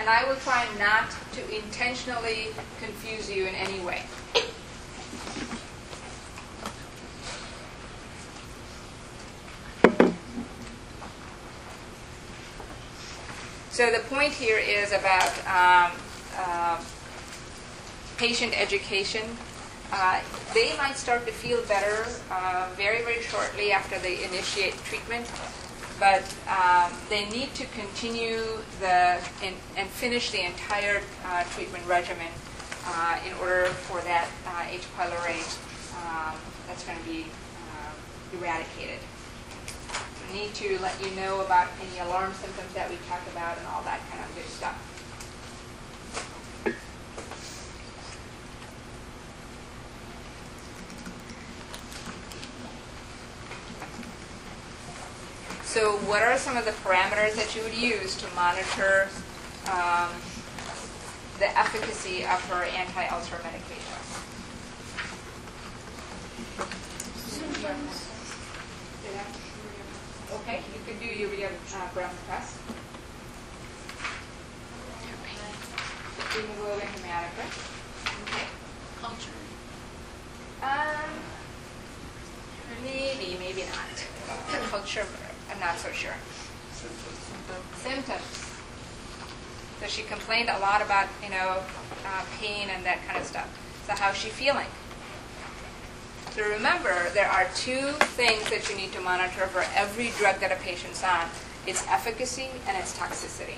And I will try not to intentionally confuse you in any way. So the point here is about um, uh, patient education. Uh, they might start to feel better uh, very, very shortly after they initiate treatment, but um, they need to continue the and, and finish the entire uh, treatment regimen uh, in order for that uh, H. pylori um, that's going to be eradicated. Need to let you know about any alarm symptoms that we talked about and all that kind of good stuff. So what are some of the parameters that you would use to monitor um, the efficacy of her anti-ulcer medication? Okay, you could do urea uh, breath test. Hemoglobin hematocrit. Okay. Culture. Um, maybe, maybe not. Culture, I'm not so sure. Symptoms. So she complained a lot about, you know, uh, pain and that kind of stuff. So how's she feeling? So remember, there are two things that you need to monitor for every drug that a patient's on. Its efficacy and its toxicity.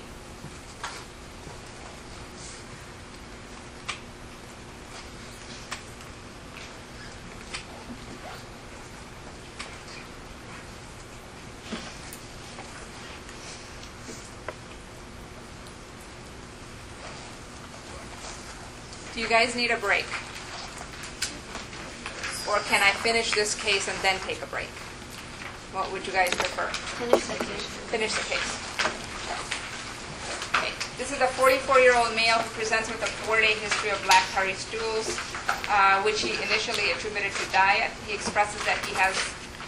Do you guys need a break? Or can I finish this case and then take a break? What would you guys prefer? Finish the case. Finish the case. Okay. This is a 44-year-old male who presents with a four-day history of black tarry stools, uh, which he initially attributed to diet. He expresses that he has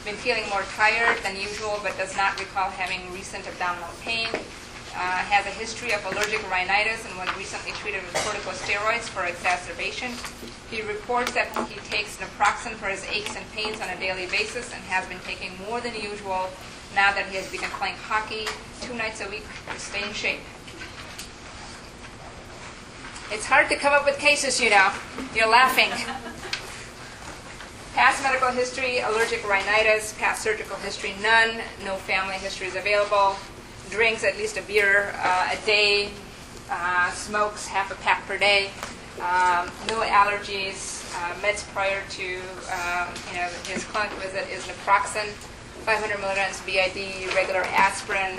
been feeling more tired than usual, but does not recall having recent abdominal pain. Uh, has a history of allergic rhinitis and was recently treated with corticosteroids for exacerbation. He reports that he takes naproxen for his aches and pains on a daily basis and has been taking more than usual now that he has begun playing hockey two nights a week to stay in shape. It's hard to come up with cases, you know. You're laughing. Past medical history, allergic rhinitis. Past surgical history, none. No family history is available. Drinks at least a beer uh, a day. Uh, smokes half a pack per day. Um, no allergies. Uh, meds prior to um, you know his clinic visit is naproxen, 500 milligrams BID, regular aspirin,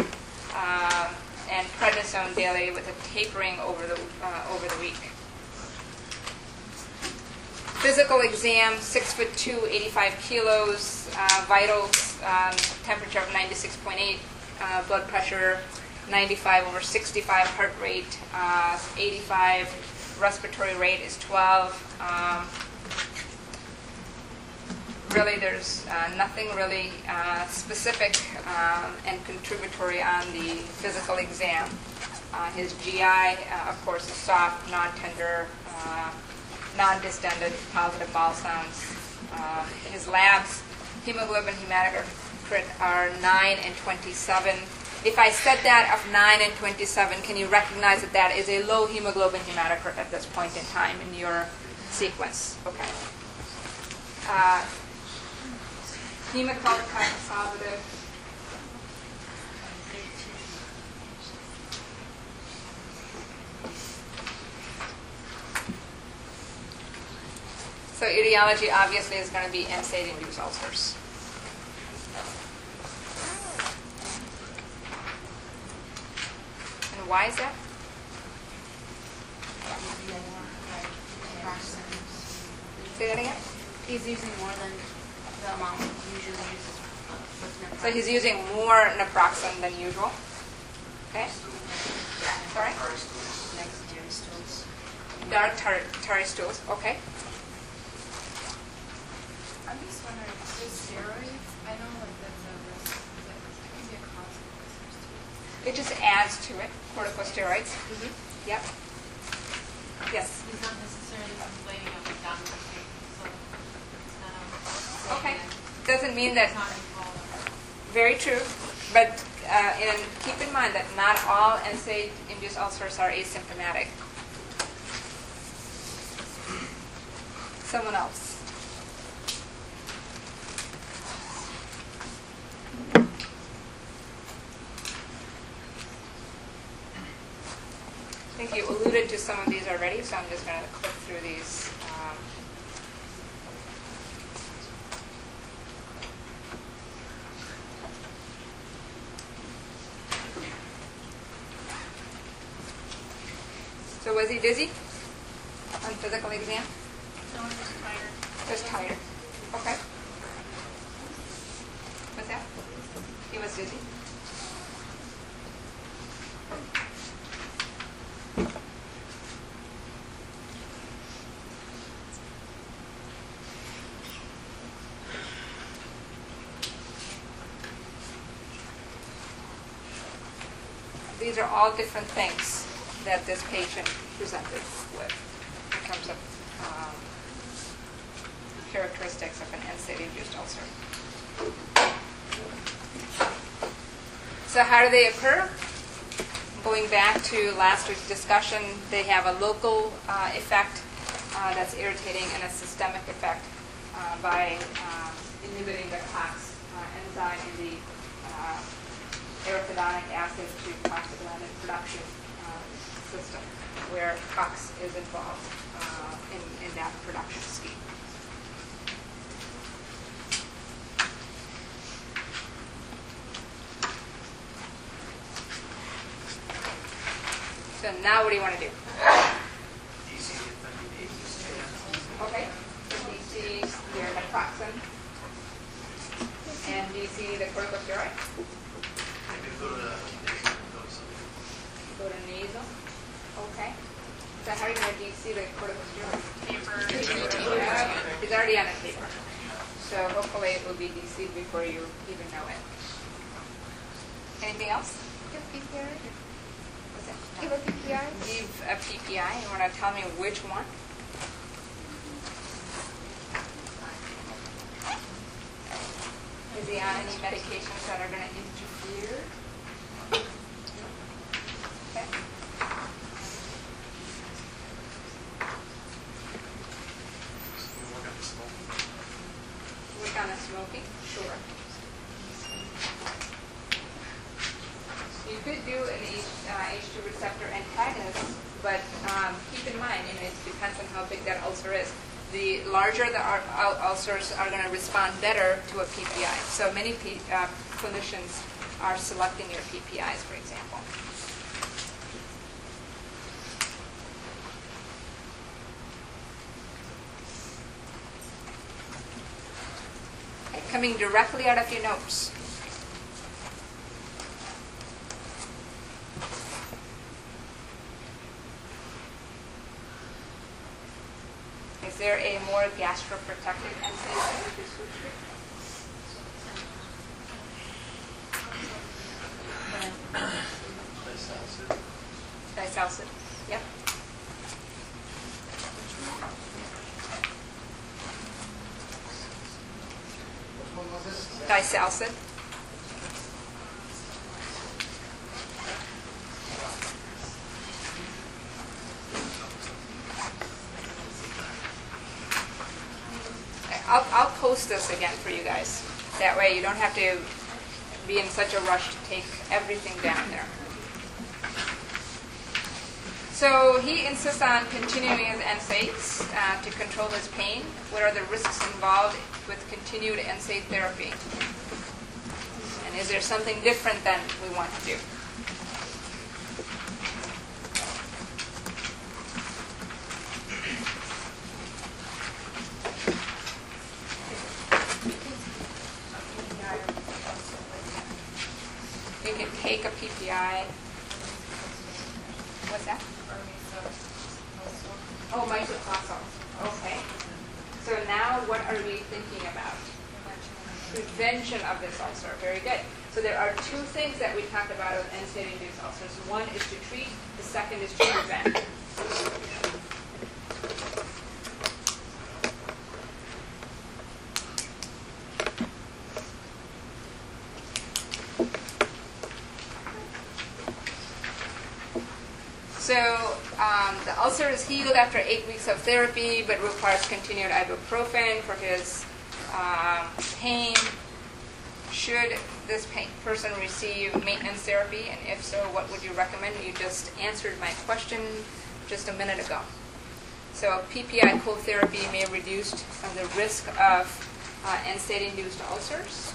um, and prednisone daily with a tapering over the uh, over the week. Physical exam, six foot two, 85 kilos, uh, vitals, um, temperature of 96.8, uh, blood pressure 95 over 65, heart rate uh, 85, respiratory rate is 12. Um, really, there's uh, nothing really uh, specific um, and contributory on the physical exam. Uh, his GI, uh, of course, is soft, non-tender, non-distended, positive bowel sounds. Uh, his labs, hemoglobin, hematocrit are 9 and 27. If I said that of 9 and 27, can you recognize that that is a low hemoglobin hematocrit at this point in time in your sequence? Okay. Uh, hemoglobin positive. So etiology obviously is going to be NSAID-induced ulcers. And why is that? Say that again? He's using more than the amount he usually uses So he's using more naproxen than usual? Okay? Sorry? Dark tar- tarry stools, okay. I'm just wondering, is steroids, I know like that's a risk, that can be a cause of ulcers too. It just adds to it, corticosteroids. Mm -hmm. Yep. Yes. He's not necessarily complaining of so it's not a. Okay. Doesn't mean that It's not involved. Very true, but uh, and keep in mind that not all NSAID-induced ulcers are asymptomatic. Someone else. I think you alluded to some of these already, so I'm just going to click through these. um, So was he dizzy on physical exam? No, I'm just tired. Just tired. Okay. What's that? He was dizzy? These are different things that this patient presented with in terms of um, characteristics of an NSAID-induced ulcer. So how do they occur? Going back to last week's discussion, they have a local uh, effect uh, that's irritating and a systemic effect uh, by um, inhibiting the COX uh, enzyme in the uh, arachidonic acid to prostaglandin production uh, system, where COX is involved uh, in, in that production scheme. So now what do you want to do? Okay, DC, your naproxen, and DC, the corticosteroid, Maybe go to the, go to something. go to nasal, okay. So how are you going to DC the corticosteroid? Paper. It's already on the paper. So hopefully it will be DC'd before you even know it. Anything else? What's that? Give a PPI? Give a PPI, you want to tell me which one? Is he on any medications that are going to interfere? Okay. We're gonna smoke. Work on the smoking? Sure. You could do an H, uh, H2 receptor antagonist, but um, keep in mind, you know, it depends on how big that ulcer is. The larger the ul- ul- ulcers are going to respond better to a PPI. So many P, uh, clinicians are selecting your PPIs, for example. Coming directly out of your notes. Is there a more gastroprotective NSAID? Disalcid. Disalcid. I'll, I'll post this again for you guys. That way you don't have to be in such a rush to take everything down there. So he insists on continuing his NSAIDs uh, to control his pain. What are the risks involved with continued NSAID therapy? And is there something different than we want to do? You can take a PPI. What's that? Oh, misoprostol. Okay. So now what are we thinking about? Prevention of this ulcer. Very good. So there are two things that we talked about with NSAID-induced ulcers. One is to treat, the second is to prevent. So um, the ulcer is healed after eight weeks of therapy, but requires continued ibuprofen for his um, pain. Should this person receive maintenance therapy, and if so, what would you recommend? You just answered my question just a minute ago. So PPI co-therapy may reduce the risk of uh, NSAID-induced ulcers.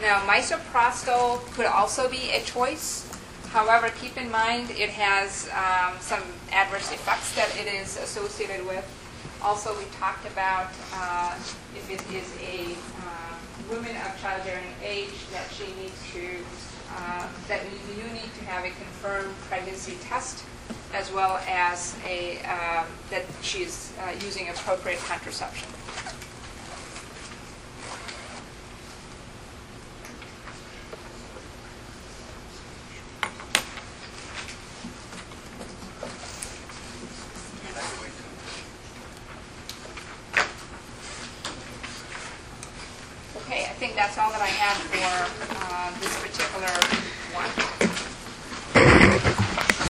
Now, misoprostol could also be a choice. However, keep in mind it has um, some adverse effects that it is associated with. Also, we talked about uh, if it is a uh, woman of childbearing age that she needs to, uh, that you need to have a confirmed pregnancy test as well as a, um, that she's uh, using appropriate contraception.